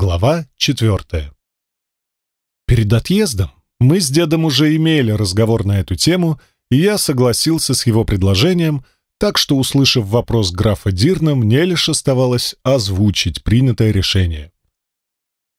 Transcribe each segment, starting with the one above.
Глава четвертая. Перед отъездом мы с дедом уже имели разговор на эту тему, и я согласился с его предложением, так что, услышав вопрос графа Дирна, мне лишь оставалось озвучить принятое решение.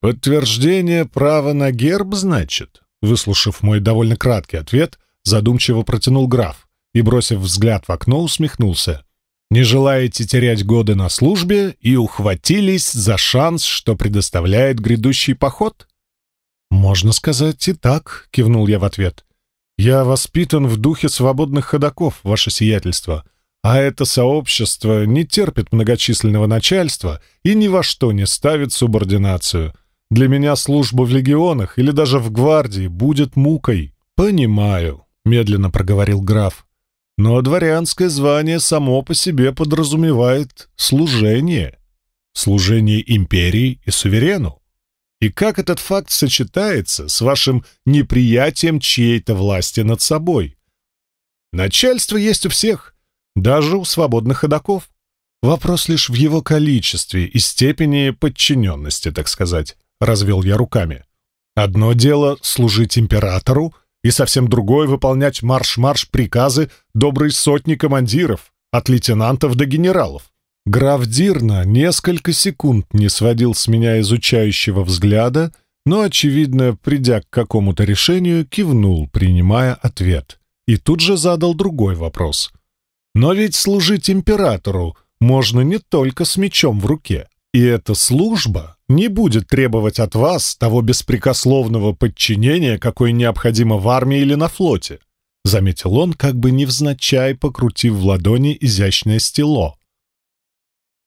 «Подтверждение права на герб, значит?» Выслушав мой довольно краткий ответ, задумчиво протянул граф и, бросив взгляд в окно, усмехнулся. Не желаете терять годы на службе и ухватились за шанс, что предоставляет грядущий поход? Можно сказать и так, кивнул я в ответ. Я воспитан в духе свободных ходаков, ваше сиятельство, а это сообщество не терпит многочисленного начальства и ни во что не ставит субординацию. Для меня служба в легионах или даже в гвардии будет мукой. Понимаю, медленно проговорил граф. Но дворянское звание само по себе подразумевает служение. Служение империи и суверену. И как этот факт сочетается с вашим неприятием чьей-то власти над собой? Начальство есть у всех, даже у свободных ходаков. Вопрос лишь в его количестве и степени подчиненности, так сказать, развел я руками. Одно дело служить императору, и совсем другое — выполнять марш-марш приказы доброй сотни командиров, от лейтенантов до генералов. Граф Дирна несколько секунд не сводил с меня изучающего взгляда, но, очевидно, придя к какому-то решению, кивнул, принимая ответ. И тут же задал другой вопрос. «Но ведь служить императору можно не только с мечом в руке. И эта служба не будет требовать от вас того беспрекословного подчинения, какое необходимо в армии или на флоте», — заметил он, как бы невзначай покрутив в ладони изящное стело.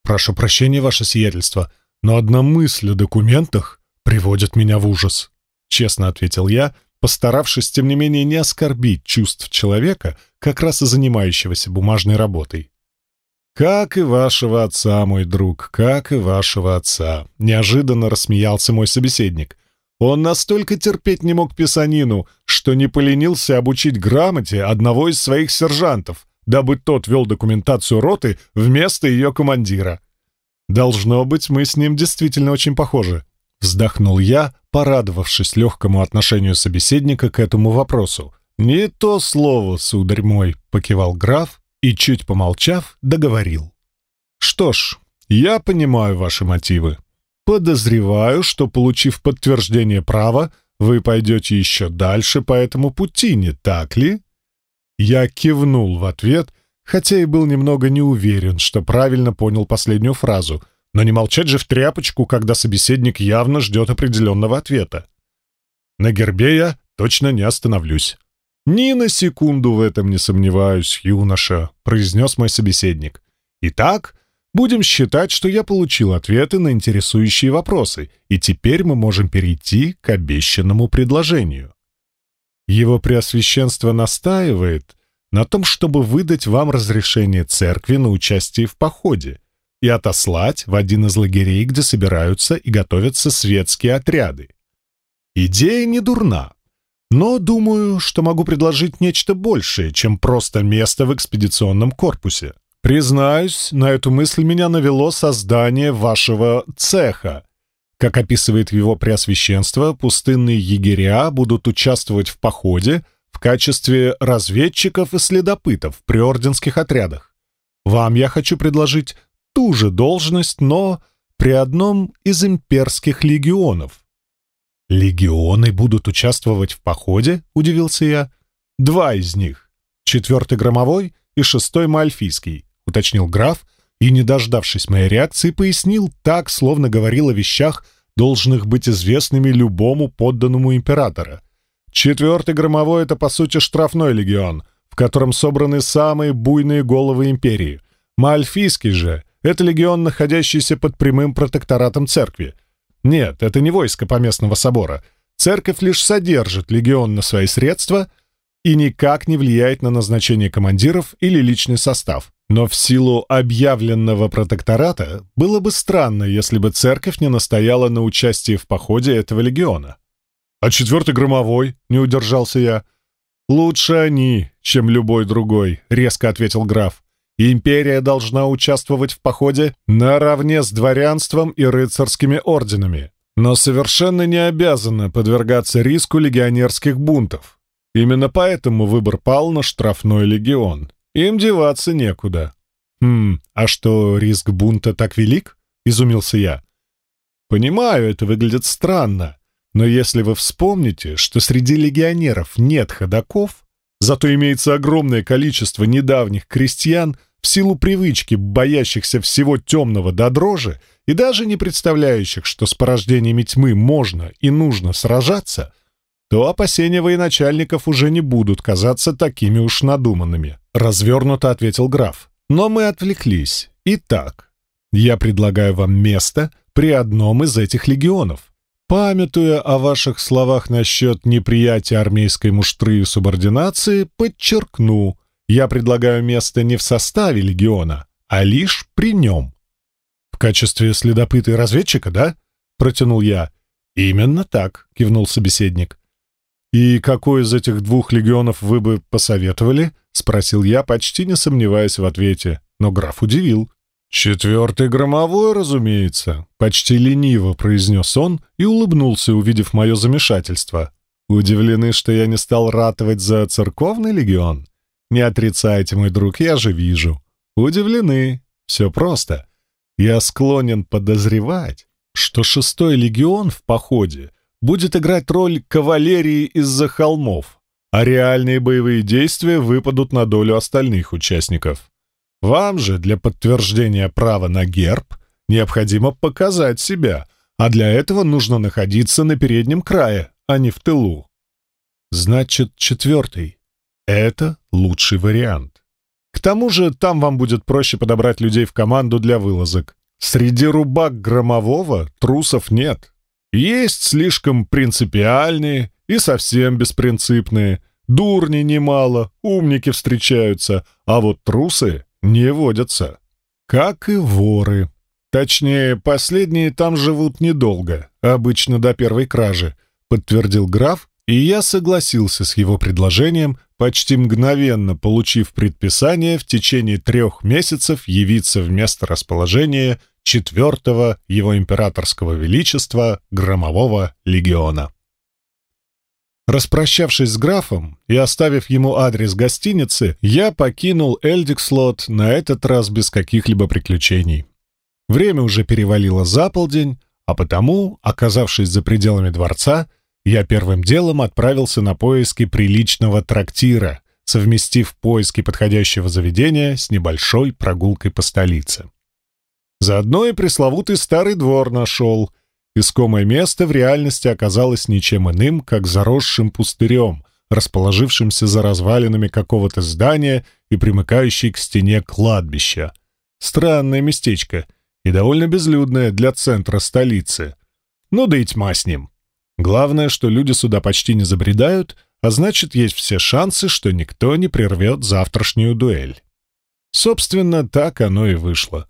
«Прошу прощения, ваше сиятельство, но одна мысль о документах приводит меня в ужас», — честно ответил я, постаравшись, тем не менее, не оскорбить чувств человека, как раз и занимающегося бумажной работой. «Как и вашего отца, мой друг, как и вашего отца», — неожиданно рассмеялся мой собеседник. Он настолько терпеть не мог писанину, что не поленился обучить грамоте одного из своих сержантов, дабы тот вел документацию роты вместо ее командира. «Должно быть, мы с ним действительно очень похожи», — вздохнул я, порадовавшись легкому отношению собеседника к этому вопросу. «Не то слово, сударь мой», — покивал граф, и, чуть помолчав, договорил. «Что ж, я понимаю ваши мотивы. Подозреваю, что, получив подтверждение права, вы пойдете еще дальше по этому пути, не так ли?» Я кивнул в ответ, хотя и был немного не уверен, что правильно понял последнюю фразу, но не молчать же в тряпочку, когда собеседник явно ждет определенного ответа. На гербе я точно не остановлюсь. «Ни на секунду в этом не сомневаюсь, юноша», — произнес мой собеседник. «Итак, будем считать, что я получил ответы на интересующие вопросы, и теперь мы можем перейти к обещанному предложению». Его Преосвященство настаивает на том, чтобы выдать вам разрешение церкви на участие в походе и отослать в один из лагерей, где собираются и готовятся светские отряды. Идея не дурна, но думаю, что могу предложить нечто большее, чем просто место в экспедиционном корпусе. Признаюсь, на эту мысль меня навело создание вашего цеха. Как описывает его преосвященство, пустынные егеря будут участвовать в походе в качестве разведчиков и следопытов при орденских отрядах. Вам я хочу предложить ту же должность, но при одном из имперских легионов. «Легионы будут участвовать в походе?» — удивился я. «Два из них. Четвертый громовой и шестой мальфийский», — уточнил граф, и, не дождавшись моей реакции, пояснил так, словно говорил о вещах, должных быть известными любому подданному императора. Четвертый громовой — это, по сути, штрафной легион, в котором собраны самые буйные головы империи. Мальфийский же — это легион, находящийся под прямым протекторатом церкви — нет, это не войско поместного собора. Церковь лишь содержит легион на свои средства и никак не влияет на назначение командиров или личный состав. Но в силу объявленного протектората было бы странно, если бы церковь не настояла на участии в походе этого легиона. «А четвертый громовой?» — не удержался я. «Лучше они, чем любой другой», — резко ответил граф. Империя должна участвовать в походе наравне с дворянством и рыцарскими орденами. но совершенно не обязана подвергаться риску легионерских бунтов. Именно поэтому выбор пал на штрафной легион. Им деваться некуда. «Хм, а что, риск бунта так велик?» — изумился я. «Понимаю, это выглядит странно, но если вы вспомните, что среди легионеров нет ходаков, зато имеется огромное количество недавних крестьян, в силу привычки, боящихся всего темного до дрожи, и даже не представляющих, что с порождениями тьмы можно и нужно сражаться, то опасения военачальников уже не будут казаться такими уж надуманными. Развернуто ответил граф. Но мы отвлеклись. Итак, я предлагаю вам место при одном из этих легионов. Памятуя о ваших словах насчет неприятия армейской муштры и субординации, подчеркну, я предлагаю место не в составе легиона, а лишь при нем. «В качестве следопыта и разведчика, да?» — протянул я. «Именно так», — кивнул собеседник. «И какой из этих двух легионов вы бы посоветовали?» — спросил я, почти не сомневаясь в ответе. Но граф удивил. «Четвертый громовой, разумеется», — почти лениво произнес он и улыбнулся, увидев мое замешательство. «Удивлены, что я не стал ратовать за церковный легион? Не отрицайте, мой друг, я же вижу. Удивлены. Все просто. Я склонен подозревать, что шестой легион в походе будет играть роль кавалерии из-за холмов, а реальные боевые действия выпадут на долю остальных участников. Вам же для подтверждения права на герб необходимо показать себя, а для этого нужно находиться на переднем крае, а не в тылу. Значит, четвертый. Это лучший вариант. К тому же там вам будет проще подобрать людей в команду для вылазок. Среди рубак громового трусов нет. Есть слишком принципиальные и совсем беспринципные. Дурни немало, умники встречаются, а вот трусы не водятся. Как и воры. Точнее, последние там живут недолго, обычно до первой кражи, подтвердил граф, и я согласился с его предложением, почти мгновенно получив предписание в течение трех месяцев явиться в место расположения четвертого его императорского величества Громового легиона. Распрощавшись с графом и оставив ему адрес гостиницы, я покинул Эльдикслот на этот раз без каких-либо приключений. Время уже перевалило за полдень, а потому, оказавшись за пределами дворца, я первым делом отправился на поиски приличного трактира, совместив поиски подходящего заведения с небольшой прогулкой по столице. Заодно и пресловутый старый двор нашел. Искомое место в реальности оказалось ничем иным, как заросшим пустырем, расположившимся за развалинами какого-то здания и примыкающей к стене кладбища. Странное местечко и довольно безлюдное для центра столицы. Ну да и тьма с ним. Главное, что люди сюда почти не забредают, а значит, есть все шансы, что никто не прервет завтрашнюю дуэль. Собственно, так оно и вышло.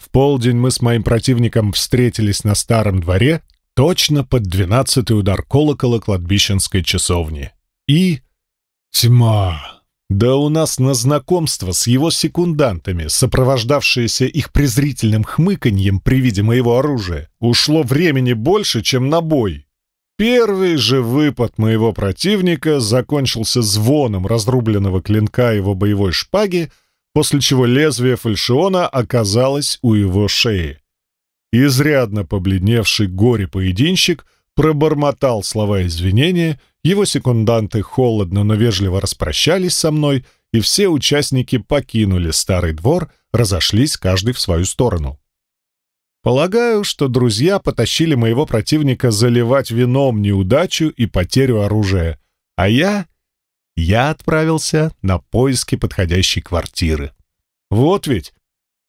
В полдень мы с моим противником встретились на старом дворе, точно под двенадцатый удар колокола кладбищенской часовни. И... тьма. Да у нас на знакомство с его секундантами, сопровождавшееся их презрительным хмыканьем при виде моего оружия, ушло времени больше, чем на бой. Первый же выпад моего противника закончился звоном разрубленного клинка его боевой шпаги, после чего лезвие фальшиона оказалось у его шеи. Изрядно побледневший горе-поединщик пробормотал слова извинения, его секунданты холодно, но вежливо распрощались со мной, и все участники покинули старый двор, разошлись каждый в свою сторону. Полагаю, что друзья потащили моего противника заливать вином неудачу и потерю оружия, а я... Я отправился на поиски подходящей квартиры. Вот ведь!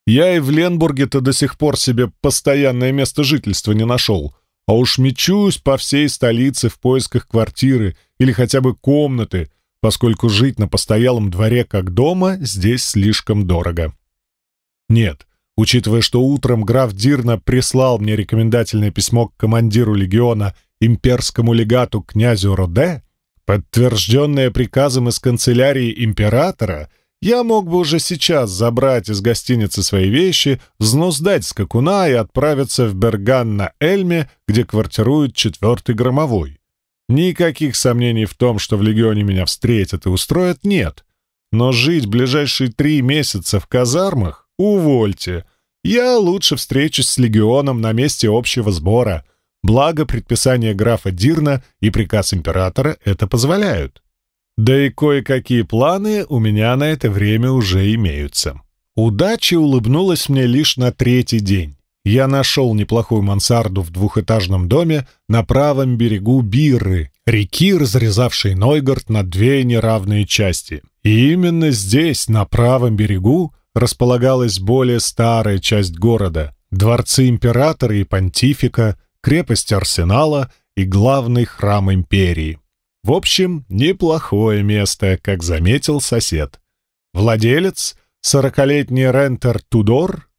Я и в Ленбурге-то до сих пор себе постоянное место жительства не нашел, а уж мечусь по всей столице в поисках квартиры или хотя бы комнаты, поскольку жить на постоялом дворе как дома здесь слишком дорого. Нет, Учитывая, что утром граф Дирна прислал мне рекомендательное письмо к командиру легиона, имперскому легату князю Роде, подтвержденное приказом из канцелярии императора, я мог бы уже сейчас забрать из гостиницы свои вещи, взнуздать скакуна и отправиться в Берган на Эльме, где квартирует четвертый громовой. Никаких сомнений в том, что в Легионе меня встретят и устроят, нет. Но жить ближайшие три месяца в казармах — увольте. Я лучше встречусь с Легионом на месте общего сбора. Благо, предписание графа Дирна и приказ императора это позволяют. Да и кое-какие планы у меня на это время уже имеются. Удача улыбнулась мне лишь на третий день. Я нашел неплохую мансарду в двухэтажном доме на правом берегу Бирры, реки, разрезавшей Нойгорд на две неравные части. И именно здесь, на правом берегу, располагалась более старая часть города, дворцы императора и понтифика, крепость арсенала и главный храм империи. В общем, неплохое место, как заметил сосед. Владелец, сорокалетний рентер Тудор,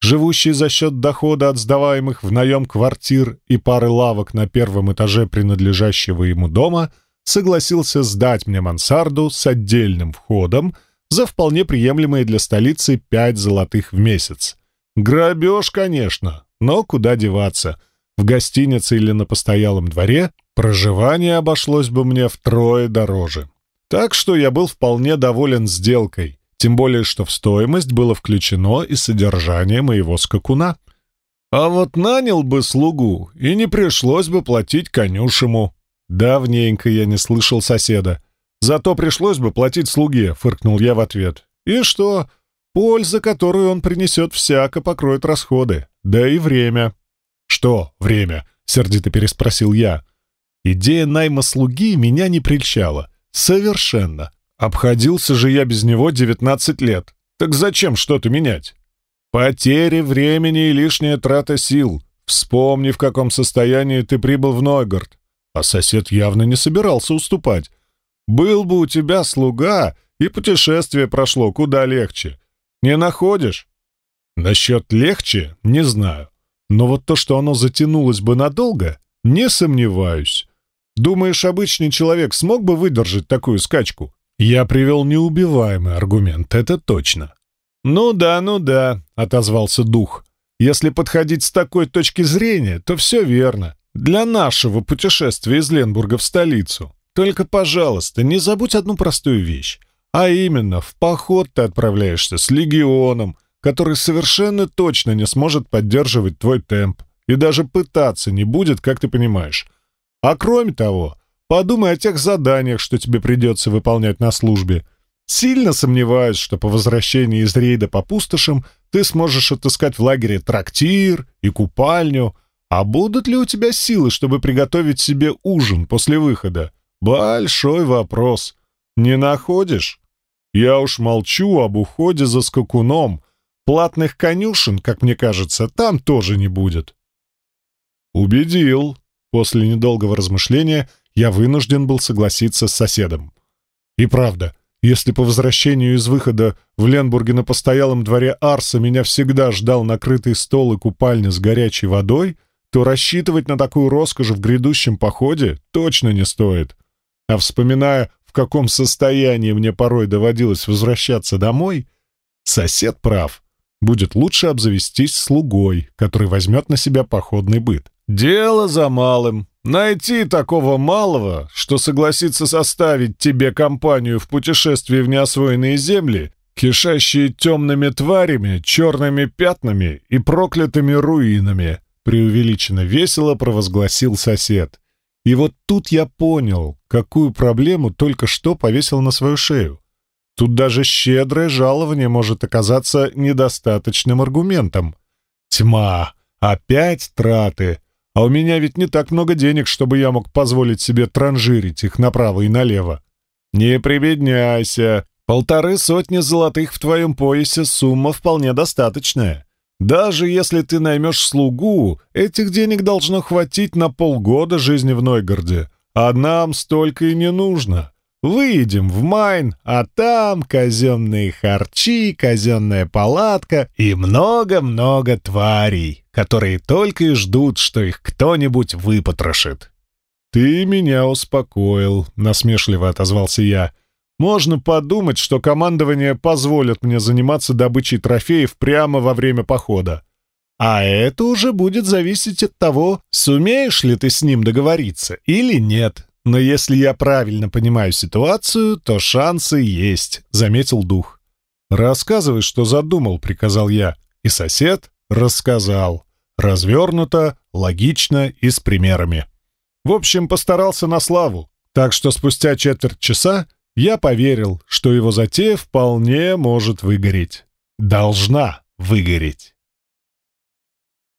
живущий за счет дохода от сдаваемых в наем квартир и пары лавок на первом этаже принадлежащего ему дома, согласился сдать мне мансарду с отдельным входом за вполне приемлемые для столицы пять золотых в месяц. Грабеж, конечно, но куда деваться. В гостинице или на постоялом дворе Проживание обошлось бы мне втрое дороже. Так что я был вполне доволен сделкой, тем более что в стоимость было включено и содержание моего скакуна. А вот нанял бы слугу, и не пришлось бы платить конюшему. Давненько я не слышал соседа. Зато пришлось бы платить слуге, фыркнул я в ответ. И что? Польза, которую он принесет, всяко покроет расходы. Да и время. Что время? Сердито переспросил я. Идея найма слуги меня не прельщала. Совершенно. Обходился же я без него 19 лет. Так зачем что-то менять? Потери времени и лишняя трата сил. Вспомни, в каком состоянии ты прибыл в Нойгород. А сосед явно не собирался уступать. Был бы у тебя слуга, и путешествие прошло куда легче. Не находишь? Насчет легче — не знаю. Но вот то, что оно затянулось бы надолго, не сомневаюсь. Думаешь, обычный человек смог бы выдержать такую скачку? Я привел неубиваемый аргумент, это точно. «Ну да, ну да», — отозвался дух. «Если подходить с такой точки зрения, то все верно. Для нашего путешествия из Ленбурга в столицу. Только, пожалуйста, не забудь одну простую вещь. А именно, в поход ты отправляешься с легионом, который совершенно точно не сможет поддерживать твой темп и даже пытаться не будет, как ты понимаешь. А кроме того, подумай о тех заданиях, что тебе придется выполнять на службе. Сильно сомневаюсь, что по возвращении из рейда по пустошам ты сможешь отыскать в лагере трактир и купальню. А будут ли у тебя силы, чтобы приготовить себе ужин после выхода? Большой вопрос. Не находишь? Я уж молчу об уходе за скакуном. Платных конюшен, как мне кажется, там тоже не будет. Убедил, После недолгого размышления я вынужден был согласиться с соседом. И правда, если по возвращению из выхода в Ленбурге на постоялом дворе Арса меня всегда ждал накрытый стол и купальня с горячей водой, то рассчитывать на такую роскошь в грядущем походе точно не стоит. А вспоминая, в каком состоянии мне порой доводилось возвращаться домой, сосед прав. Будет лучше обзавестись слугой, который возьмет на себя походный быт. Дело за малым. Найти такого малого, что согласится составить тебе компанию в путешествии в неосвоенные земли, кишащие темными тварями, черными пятнами и проклятыми руинами, преувеличенно весело провозгласил сосед. И вот тут я понял, какую проблему только что повесил на свою шею. Тут даже щедрое жалование может оказаться недостаточным аргументом. Тьма, опять траты — а у меня ведь не так много денег, чтобы я мог позволить себе транжирить их направо и налево. Не прибедняйся. Полторы сотни золотых в твоем поясе сумма вполне достаточная. Даже если ты наймешь слугу, этих денег должно хватить на полгода жизни в Нойгороде. А нам столько и не нужно. Выйдем в Майн, а там казенные харчи, казенная палатка и много-много тварей, которые только и ждут, что их кто-нибудь выпотрошит. «Ты меня успокоил», — насмешливо отозвался я. можно подумать, что командование позволит мне заниматься добычей трофеев прямо во время похода. А это уже будет зависеть от того, сумеешь ли ты с ним договориться или нет. Но если я правильно понимаю ситуацию, то шансы есть», — заметил дух. «Рассказывай, что задумал», — приказал я. И сосед рассказал. Развернуто, логично и с примерами. В общем, постарался на славу. Так что спустя четверть часа я поверил, что его затея вполне может выгореть. Должна выгореть.